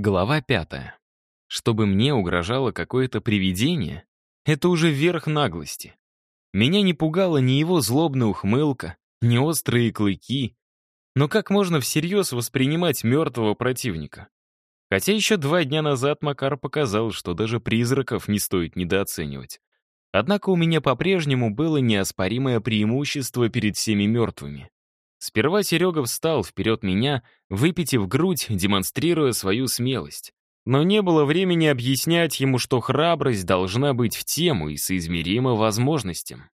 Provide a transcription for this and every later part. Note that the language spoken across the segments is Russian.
Глава пятая. Чтобы мне угрожало какое-то привидение, это уже верх наглости. Меня не пугала ни его злобная ухмылка, ни острые клыки. Но как можно всерьез воспринимать мертвого противника? Хотя еще два дня назад Макар показал, что даже призраков не стоит недооценивать. Однако у меня по-прежнему было неоспоримое преимущество перед всеми мертвыми. Сперва Серега встал вперед меня, выпитив грудь, демонстрируя свою смелость. Но не было времени объяснять ему, что храбрость должна быть в тему и соизмерима возможностям.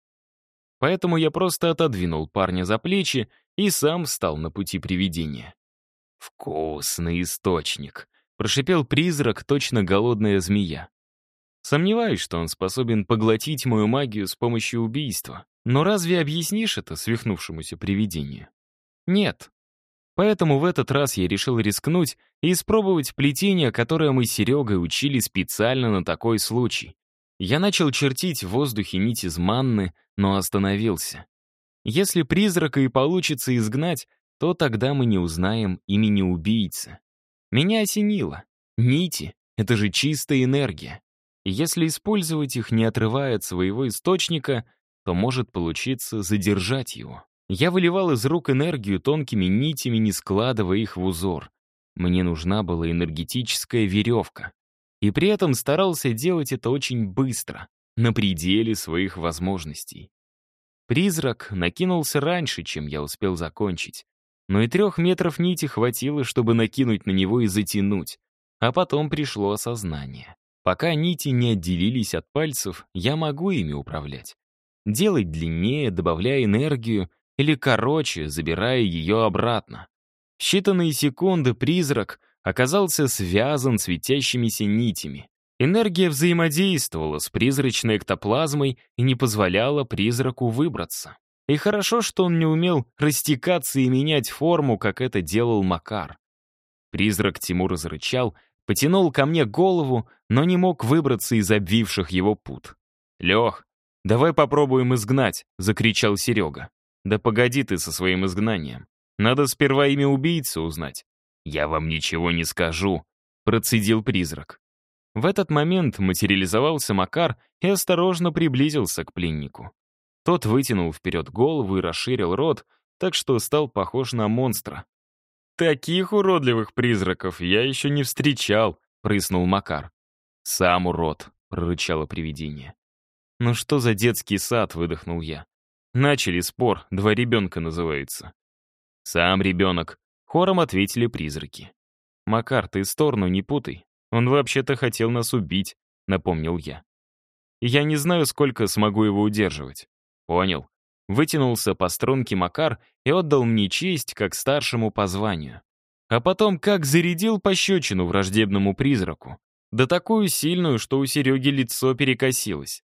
Поэтому я просто отодвинул парня за плечи и сам встал на пути привидения. «Вкусный источник», — прошипел призрак, точно голодная змея. Сомневаюсь, что он способен поглотить мою магию с помощью убийства. Но разве объяснишь это свихнувшемуся привидению? Нет. Поэтому в этот раз я решил рискнуть и испробовать плетение, которое мы с Серегой учили специально на такой случай. Я начал чертить в воздухе нить из манны, но остановился. Если призрака и получится изгнать, то тогда мы не узнаем имени убийцы. Меня осенило. Нити — это же чистая энергия. Если использовать их, не отрывая от своего источника — то может получиться задержать его. Я выливал из рук энергию тонкими нитями, не складывая их в узор. Мне нужна была энергетическая веревка. И при этом старался делать это очень быстро, на пределе своих возможностей. Призрак накинулся раньше, чем я успел закончить. Но и трех метров нити хватило, чтобы накинуть на него и затянуть. А потом пришло осознание. Пока нити не отделились от пальцев, я могу ими управлять делать длиннее, добавляя энергию, или короче, забирая ее обратно. В считанные секунды призрак оказался связан светящимися нитями. Энергия взаимодействовала с призрачной эктоплазмой и не позволяла призраку выбраться. И хорошо, что он не умел растекаться и менять форму, как это делал Макар. Призрак Тимур зарычал, потянул ко мне голову, но не мог выбраться из обвивших его пут. «Лех, «Давай попробуем изгнать», — закричал Серега. «Да погоди ты со своим изгнанием. Надо сперва имя убийцы узнать». «Я вам ничего не скажу», — процедил призрак. В этот момент материализовался Макар и осторожно приблизился к пленнику. Тот вытянул вперед голову и расширил рот, так что стал похож на монстра. «Таких уродливых призраков я еще не встречал», — прыснул Макар. «Сам урод», — прорычало привидение. «Ну что за детский сад?» — выдохнул я. «Начали спор, два ребенка называется». «Сам ребенок», — хором ответили призраки. «Макар, ты сторону не путай. Он вообще-то хотел нас убить», — напомнил я. «Я не знаю, сколько смогу его удерживать». «Понял». Вытянулся по струнке Макар и отдал мне честь, как старшему по званию. А потом как зарядил пощечину враждебному призраку. Да такую сильную, что у Сереги лицо перекосилось.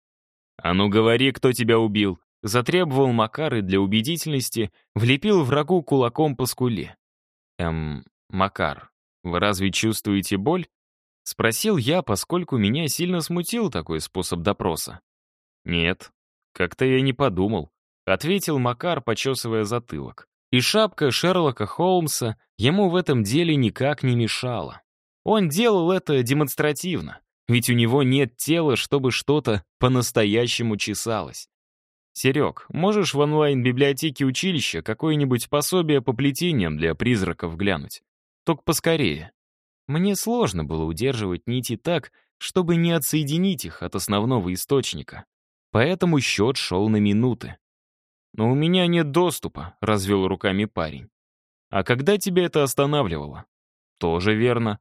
«А ну говори, кто тебя убил!» Затребовал Макар и для убедительности влепил врагу кулаком по скуле. «Эм, Макар, вы разве чувствуете боль?» Спросил я, поскольку меня сильно смутил такой способ допроса. «Нет, как-то я не подумал», — ответил Макар, почесывая затылок. И шапка Шерлока Холмса ему в этом деле никак не мешала. Он делал это демонстративно, ведь у него нет тела, чтобы что-то по-настоящему чесалось. Серег, можешь в онлайн-библиотеке училища какое-нибудь пособие по плетениям для призраков глянуть? Только поскорее. Мне сложно было удерживать нити так, чтобы не отсоединить их от основного источника. Поэтому счет шел на минуты. «Но у меня нет доступа», — развел руками парень. «А когда тебя это останавливало?» «Тоже верно.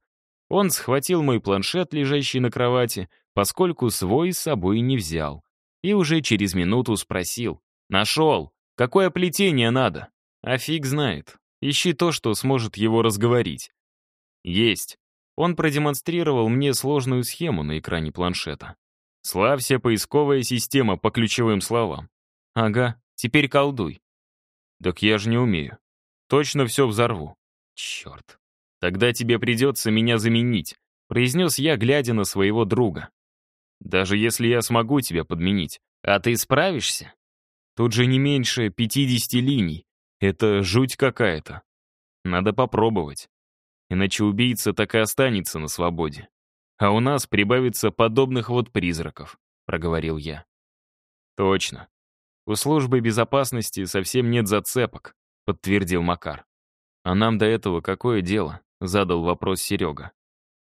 Он схватил мой планшет, лежащий на кровати, поскольку свой с собой не взял. И уже через минуту спросил. «Нашел! Какое плетение надо?» «А фиг знает. Ищи то, что сможет его разговорить». «Есть». Он продемонстрировал мне сложную схему на экране планшета. «Славься, поисковая система по ключевым словам». «Ага, теперь колдуй». «Так я же не умею. Точно все взорву». «Черт». «Тогда тебе придется меня заменить», — произнес я, глядя на своего друга. «Даже если я смогу тебя подменить. А ты справишься?» Тут же не меньше 50 линий. Это жуть какая-то. Надо попробовать. иначе убийца так и останется на свободе. А у нас прибавится подобных вот призраков», — проговорил я. «Точно. У службы безопасности совсем нет зацепок», — подтвердил Макар. «А нам до этого какое дело?» — задал вопрос Серега.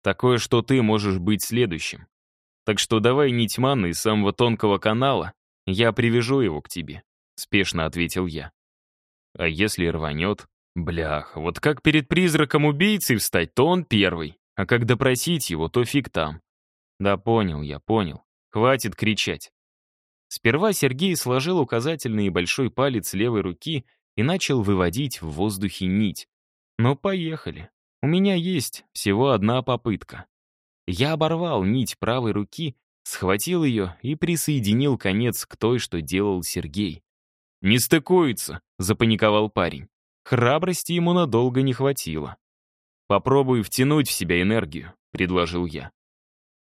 «Такое, что ты можешь быть следующим. Так что давай нить маны из самого тонкого канала, я привяжу его к тебе», — спешно ответил я. «А если рванет?» Блях, вот как перед призраком убийцей встать, то он первый, а как допросить его, то фиг там. Да понял я, понял. Хватит кричать. Сперва Сергей сложил указательный и большой палец левой руки и начал выводить в воздухе нить. Ну, поехали. У меня есть всего одна попытка. Я оборвал нить правой руки, схватил ее и присоединил конец к той, что делал Сергей. «Не стыкуется», — запаниковал парень. Храбрости ему надолго не хватило. «Попробуй втянуть в себя энергию», — предложил я.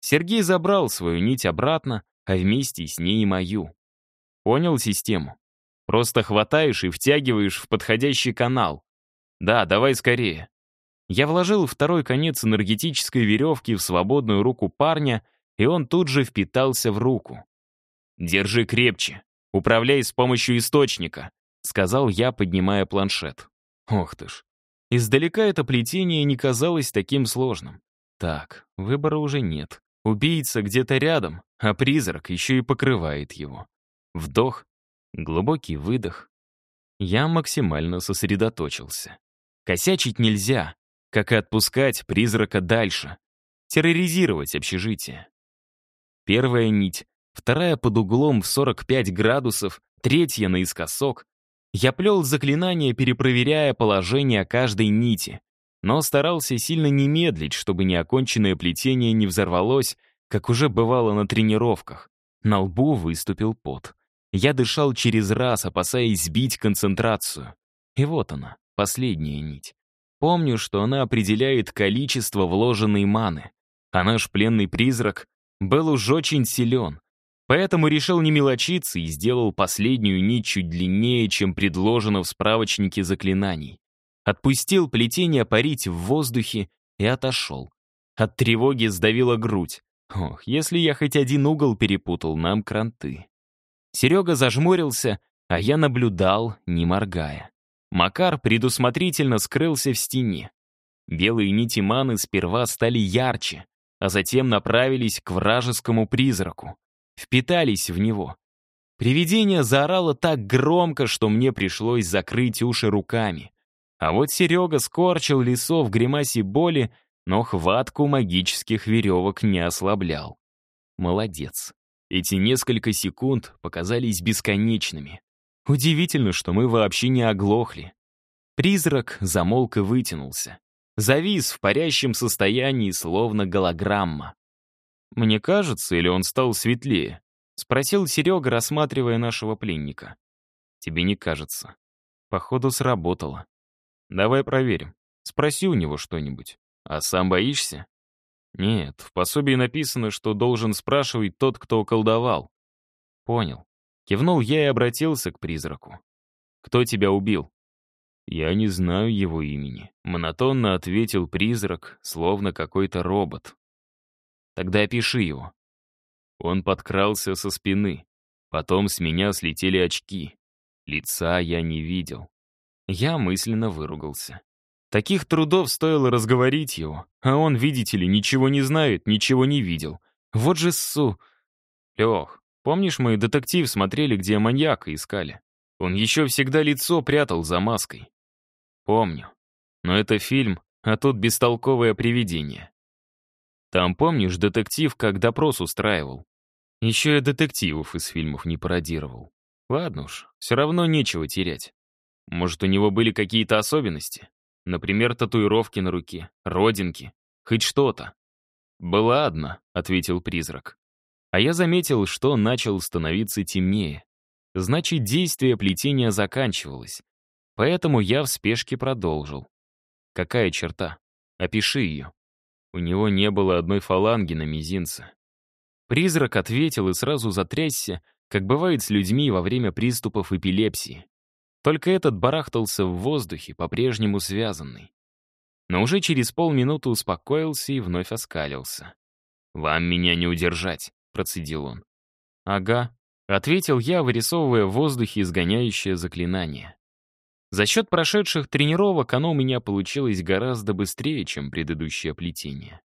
Сергей забрал свою нить обратно, а вместе с ней и мою. Понял систему? Просто хватаешь и втягиваешь в подходящий канал. Да, давай скорее. Я вложил второй конец энергетической веревки в свободную руку парня, и он тут же впитался в руку. «Держи крепче. Управляй с помощью источника», — сказал я, поднимая планшет. Ох ты ж. Издалека это плетение не казалось таким сложным. Так, выбора уже нет. Убийца где-то рядом, а призрак еще и покрывает его. Вдох, глубокий выдох. Я максимально сосредоточился. Косячить нельзя, как и отпускать призрака дальше. Терроризировать общежитие. Первая нить, вторая под углом в 45 градусов, третья наискосок. Я плел заклинание, перепроверяя положение каждой нити но старался сильно не медлить, чтобы неоконченное плетение не взорвалось, как уже бывало на тренировках. На лбу выступил пот. Я дышал через раз, опасаясь сбить концентрацию. И вот она, последняя нить. Помню, что она определяет количество вложенной маны. А наш пленный призрак был уж очень силен. Поэтому решил не мелочиться и сделал последнюю нить чуть длиннее, чем предложено в справочнике заклинаний. Отпустил плетение парить в воздухе и отошел. От тревоги сдавила грудь. Ох, если я хоть один угол перепутал, нам кранты. Серега зажмурился, а я наблюдал, не моргая. Макар предусмотрительно скрылся в стене. Белые нити маны сперва стали ярче, а затем направились к вражескому призраку. Впитались в него. Привидение заорало так громко, что мне пришлось закрыть уши руками. А вот Серега скорчил лицо в гримасе боли, но хватку магических веревок не ослаблял. Молодец. Эти несколько секунд показались бесконечными. Удивительно, что мы вообще не оглохли. Призрак замолк и вытянулся. Завис в парящем состоянии, словно голограмма. «Мне кажется, или он стал светлее?» — спросил Серега, рассматривая нашего пленника. «Тебе не кажется. Походу, сработало. Давай проверим. Спроси у него что-нибудь. А сам боишься? Нет, в пособии написано, что должен спрашивать тот, кто колдовал. Понял. Кивнул я и обратился к призраку. Кто тебя убил? Я не знаю его имени. Монотонно ответил призрак, словно какой-то робот. Тогда опиши его. Он подкрался со спины. Потом с меня слетели очки. Лица я не видел. Я мысленно выругался. Таких трудов стоило разговорить его, а он, видите ли, ничего не знает, ничего не видел. Вот же ссу... Лех, помнишь, мы детектив смотрели, где маньяка искали? Он еще всегда лицо прятал за маской. Помню. Но это фильм, а тут бестолковое привидение. Там, помнишь, детектив как допрос устраивал? Еще я детективов из фильмов не пародировал. Ладно уж, все равно нечего терять. Может, у него были какие-то особенности? Например, татуировки на руке, родинки, хоть что-то. «Была одна», — ответил призрак. А я заметил, что начал становиться темнее. Значит, действие плетения заканчивалось. Поэтому я в спешке продолжил. «Какая черта? Опиши ее». У него не было одной фаланги на мизинце. Призрак ответил и сразу затрясся, как бывает с людьми во время приступов эпилепсии. Только этот барахтался в воздухе, по-прежнему связанный. но уже через полминуты успокоился и вновь оскалился. «Вам меня не удержать», — процедил он. «Ага», — ответил я, вырисовывая в воздухе изгоняющее заклинание. За счет прошедших тренировок оно у меня получилось гораздо быстрее, чем предыдущее плетение.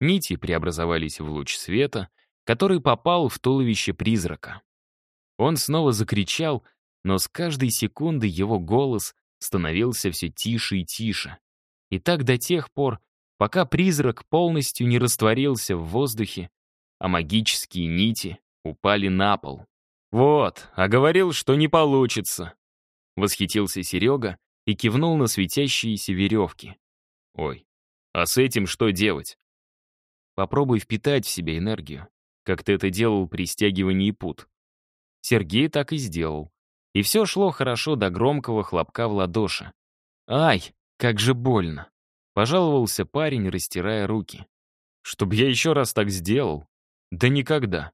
Нити преобразовались в луч света, который попал в туловище призрака. Он снова закричал, но с каждой секунды его голос становился все тише и тише. И так до тех пор, пока призрак полностью не растворился в воздухе, а магические нити упали на пол. «Вот, а говорил, что не получится!» Восхитился Серега и кивнул на светящиеся веревки. «Ой, а с этим что делать?» «Попробуй впитать в себя энергию, как ты это делал при стягивании пут». Сергей так и сделал. И все шло хорошо до громкого хлопка в ладоши. «Ай, как же больно!» — пожаловался парень, растирая руки. «Чтоб я еще раз так сделал? Да никогда!»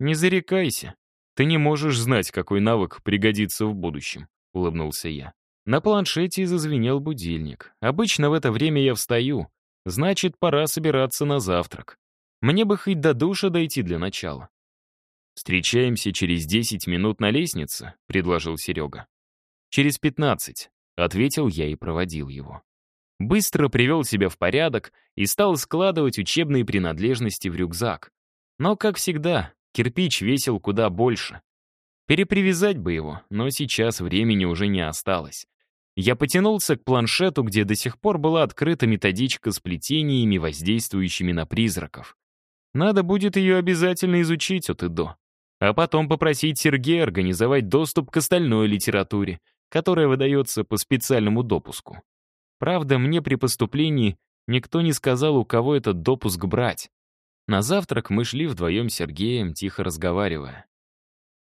«Не зарекайся. Ты не можешь знать, какой навык пригодится в будущем», — улыбнулся я. На планшете зазвенел будильник. Обычно в это время я встаю. Значит, пора собираться на завтрак. Мне бы хоть до душа дойти для начала. «Встречаемся через 10 минут на лестнице», — предложил Серега. «Через 15», — ответил я и проводил его. Быстро привел себя в порядок и стал складывать учебные принадлежности в рюкзак. Но, как всегда, кирпич весил куда больше. Перепривязать бы его, но сейчас времени уже не осталось. Я потянулся к планшету, где до сих пор была открыта методичка с плетениями, воздействующими на призраков. Надо будет ее обязательно изучить от и до а потом попросить Сергея организовать доступ к остальной литературе, которая выдается по специальному допуску. Правда, мне при поступлении никто не сказал, у кого этот допуск брать. На завтрак мы шли вдвоем с Сергеем, тихо разговаривая.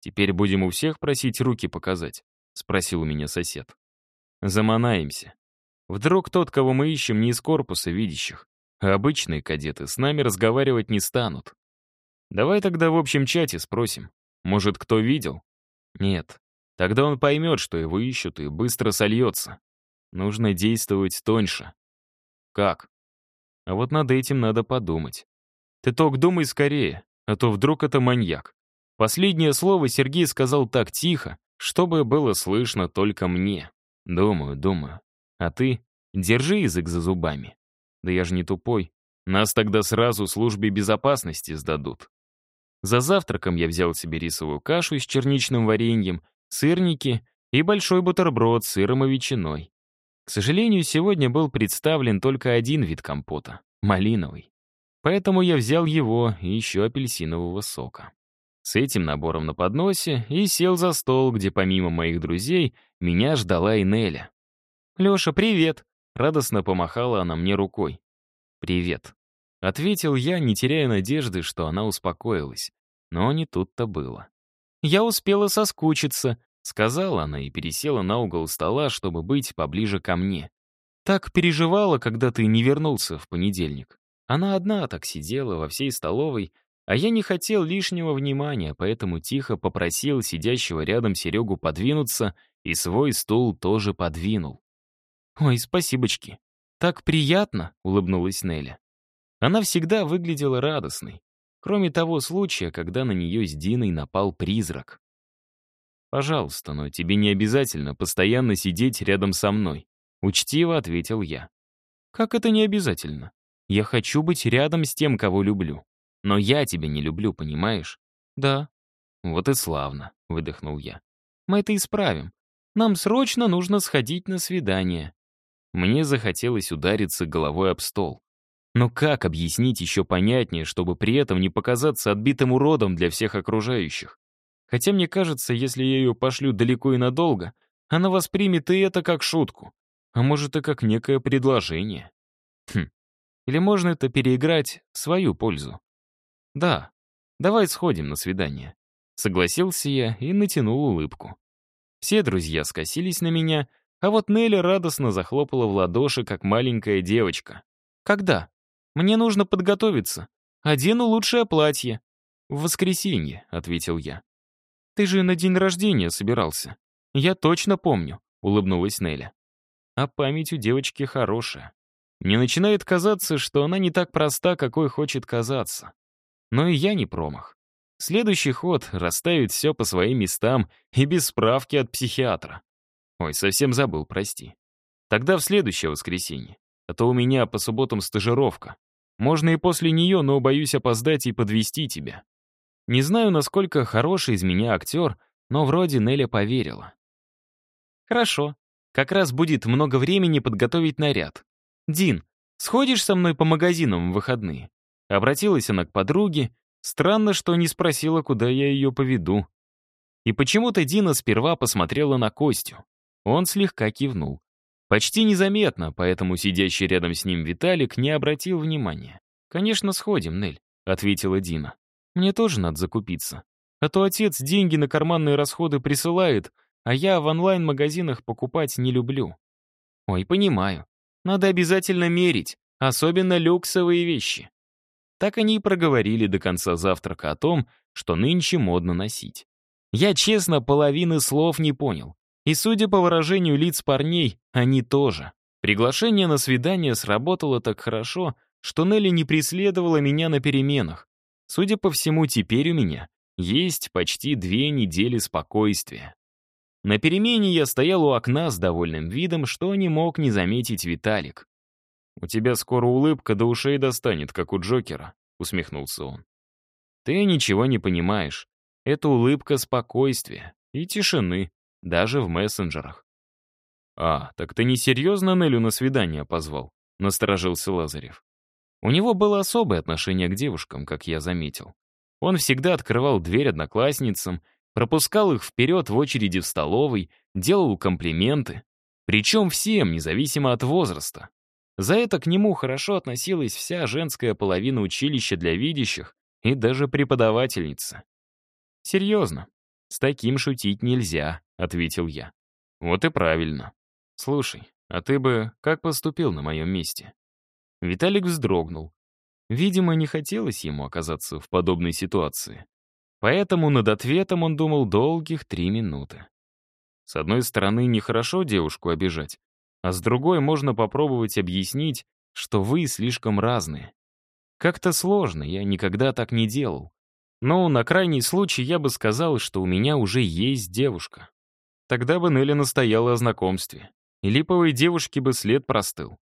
«Теперь будем у всех просить руки показать?» — спросил у меня сосед. «Заманаемся. Вдруг тот, кого мы ищем, не из корпуса видящих, а обычные кадеты с нами разговаривать не станут. Давай тогда в общем чате спросим. Может, кто видел? Нет. Тогда он поймет, что его ищут, и быстро сольется. Нужно действовать тоньше. Как? А вот над этим надо подумать. Ты только думай скорее, а то вдруг это маньяк. Последнее слово Сергей сказал так тихо, чтобы было слышно только мне. Думаю, думаю. А ты держи язык за зубами. Да я же не тупой. Нас тогда сразу службе безопасности сдадут. За завтраком я взял себе рисовую кашу с черничным вареньем, сырники и большой бутерброд с сыром и ветчиной. К сожалению, сегодня был представлен только один вид компота — малиновый. Поэтому я взял его и еще апельсинового сока. С этим набором на подносе и сел за стол, где помимо моих друзей меня ждала и Неля. «Леша, привет!» — радостно помахала она мне рукой. «Привет», Ответил я, не теряя надежды, что она успокоилась. Но не тут-то было. «Я успела соскучиться», — сказала она и пересела на угол стола, чтобы быть поближе ко мне. «Так переживала, когда ты не вернулся в понедельник. Она одна так сидела во всей столовой, а я не хотел лишнего внимания, поэтому тихо попросил сидящего рядом Серегу подвинуться и свой стул тоже подвинул. «Ой, спасибочки. Так приятно», — улыбнулась Неля. Она всегда выглядела радостной, кроме того случая, когда на нее с Диной напал призрак. «Пожалуйста, но тебе не обязательно постоянно сидеть рядом со мной», — учтиво ответил я. «Как это не обязательно? Я хочу быть рядом с тем, кого люблю. Но я тебя не люблю, понимаешь?» «Да». «Вот и славно», — выдохнул я. «Мы это исправим. Нам срочно нужно сходить на свидание». Мне захотелось удариться головой об стол. Но как объяснить еще понятнее, чтобы при этом не показаться отбитым уродом для всех окружающих? Хотя мне кажется, если я ее пошлю далеко и надолго, она воспримет и это как шутку. А может, и как некое предложение. Хм. Или можно это переиграть в свою пользу? Да, давай сходим на свидание. Согласился я и натянул улыбку. Все друзья скосились на меня, а вот Нелли радостно захлопала в ладоши, как маленькая девочка. «Когда?» Мне нужно подготовиться. Одену лучшее платье». «В воскресенье», — ответил я. «Ты же на день рождения собирался». «Я точно помню», — улыбнулась Неля. А память у девочки хорошая. Мне начинает казаться, что она не так проста, какой хочет казаться. Но и я не промах. Следующий ход — расставить все по своим местам и без справки от психиатра. Ой, совсем забыл, прости. Тогда в следующее воскресенье. А то у меня по субботам стажировка. Можно и после нее, но боюсь опоздать и подвести тебя. Не знаю, насколько хороший из меня актер, но вроде Неля поверила. Хорошо. Как раз будет много времени подготовить наряд. Дин, сходишь со мной по магазинам в выходные? Обратилась она к подруге. Странно, что не спросила, куда я ее поведу. И почему-то Дина сперва посмотрела на Костю. Он слегка кивнул. Почти незаметно, поэтому сидящий рядом с ним Виталик не обратил внимания. «Конечно, сходим, Нель», — ответила Дина. «Мне тоже надо закупиться. А то отец деньги на карманные расходы присылает, а я в онлайн-магазинах покупать не люблю». «Ой, понимаю. Надо обязательно мерить, особенно люксовые вещи». Так они и проговорили до конца завтрака о том, что нынче модно носить. Я, честно, половины слов не понял. И, судя по выражению лиц парней, они тоже. Приглашение на свидание сработало так хорошо, что Нелли не преследовала меня на переменах. Судя по всему, теперь у меня есть почти две недели спокойствия. На перемене я стоял у окна с довольным видом, что не мог не заметить Виталик. «У тебя скоро улыбка до ушей достанет, как у Джокера», — усмехнулся он. «Ты ничего не понимаешь. Это улыбка спокойствия и тишины, даже в мессенджерах. «А, так ты не серьезно Нелю на свидание позвал?» — насторожился Лазарев. У него было особое отношение к девушкам, как я заметил. Он всегда открывал дверь одноклассницам, пропускал их вперед в очереди в столовой, делал комплименты. Причем всем, независимо от возраста. За это к нему хорошо относилась вся женская половина училища для видящих и даже преподавательница. Серьезно, с таким шутить нельзя. — ответил я. «Вот и правильно. Слушай, а ты бы как поступил на моем месте?» Виталик вздрогнул. Видимо, не хотелось ему оказаться в подобной ситуации. Поэтому над ответом он думал долгих три минуты. С одной стороны, нехорошо девушку обижать, а с другой можно попробовать объяснить, что вы слишком разные. Как-то сложно, я никогда так не делал. Но на крайний случай я бы сказал, что у меня уже есть девушка. Тогда бы Нелли настояла о знакомстве. И липовой девушке бы след простыл.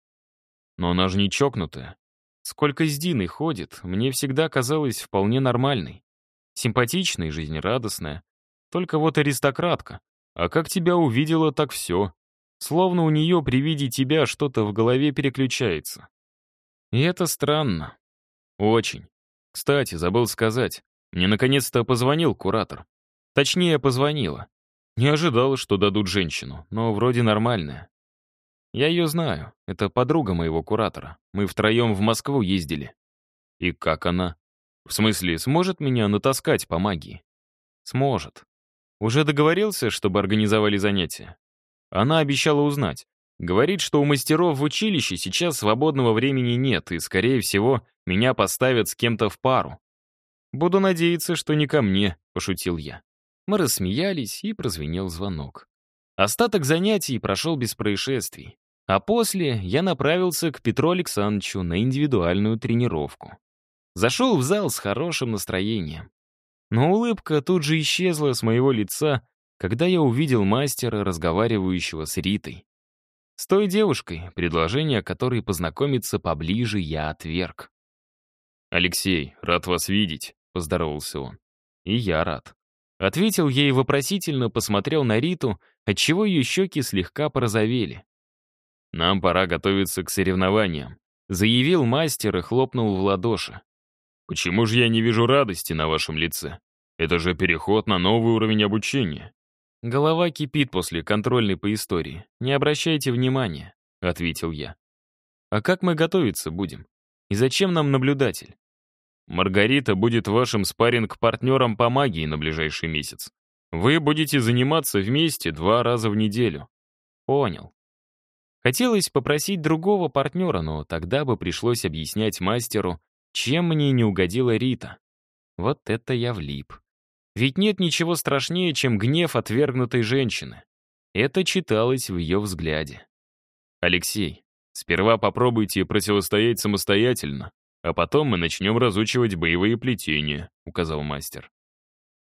Но она же не чокнутая. Сколько с Диной ходит, мне всегда казалось вполне нормальной. Симпатичная и жизнерадостная. Только вот аристократка. А как тебя увидела, так все. Словно у нее при виде тебя что-то в голове переключается. И это странно. Очень. Кстати, забыл сказать. Мне наконец-то позвонил куратор. Точнее, позвонила. Не ожидал, что дадут женщину, но вроде нормальная. Я ее знаю, это подруга моего куратора. Мы втроем в Москву ездили. И как она? В смысле, сможет меня натаскать по магии? Сможет. Уже договорился, чтобы организовали занятия? Она обещала узнать. Говорит, что у мастеров в училище сейчас свободного времени нет, и, скорее всего, меня поставят с кем-то в пару. «Буду надеяться, что не ко мне», — пошутил я. Мы рассмеялись, и прозвенел звонок. Остаток занятий прошел без происшествий. А после я направился к Петру Александровичу на индивидуальную тренировку. Зашел в зал с хорошим настроением. Но улыбка тут же исчезла с моего лица, когда я увидел мастера, разговаривающего с Ритой. С той девушкой, предложение которой познакомиться поближе, я отверг. «Алексей, рад вас видеть», — поздоровался он. «И я рад». Ответил ей вопросительно, посмотрел на Риту, отчего ее щеки слегка порозовели. «Нам пора готовиться к соревнованиям», — заявил мастер и хлопнул в ладоши. «Почему же я не вижу радости на вашем лице? Это же переход на новый уровень обучения». «Голова кипит после контрольной по истории. Не обращайте внимания», — ответил я. «А как мы готовиться будем? И зачем нам наблюдатель? Маргарита будет вашим спарринг-партнером по магии на ближайший месяц. Вы будете заниматься вместе два раза в неделю. Понял. Хотелось попросить другого партнера, но тогда бы пришлось объяснять мастеру, чем мне не угодила Рита. Вот это я влип. Ведь нет ничего страшнее, чем гнев отвергнутой женщины. Это читалось в ее взгляде. «Алексей, Сперва попробуйте противостоять самостоятельно, а потом мы начнем разучивать боевые плетения», — указал мастер.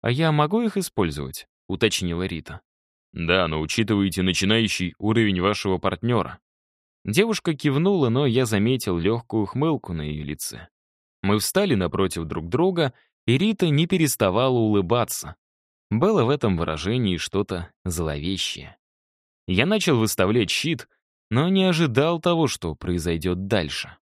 «А я могу их использовать?» — уточнила Рита. «Да, но учитывайте начинающий уровень вашего партнера». Девушка кивнула, но я заметил легкую хмылку на ее лице. Мы встали напротив друг друга, и Рита не переставала улыбаться. Было в этом выражении что-то зловещее. Я начал выставлять щит, но не ожидал того, что произойдет дальше.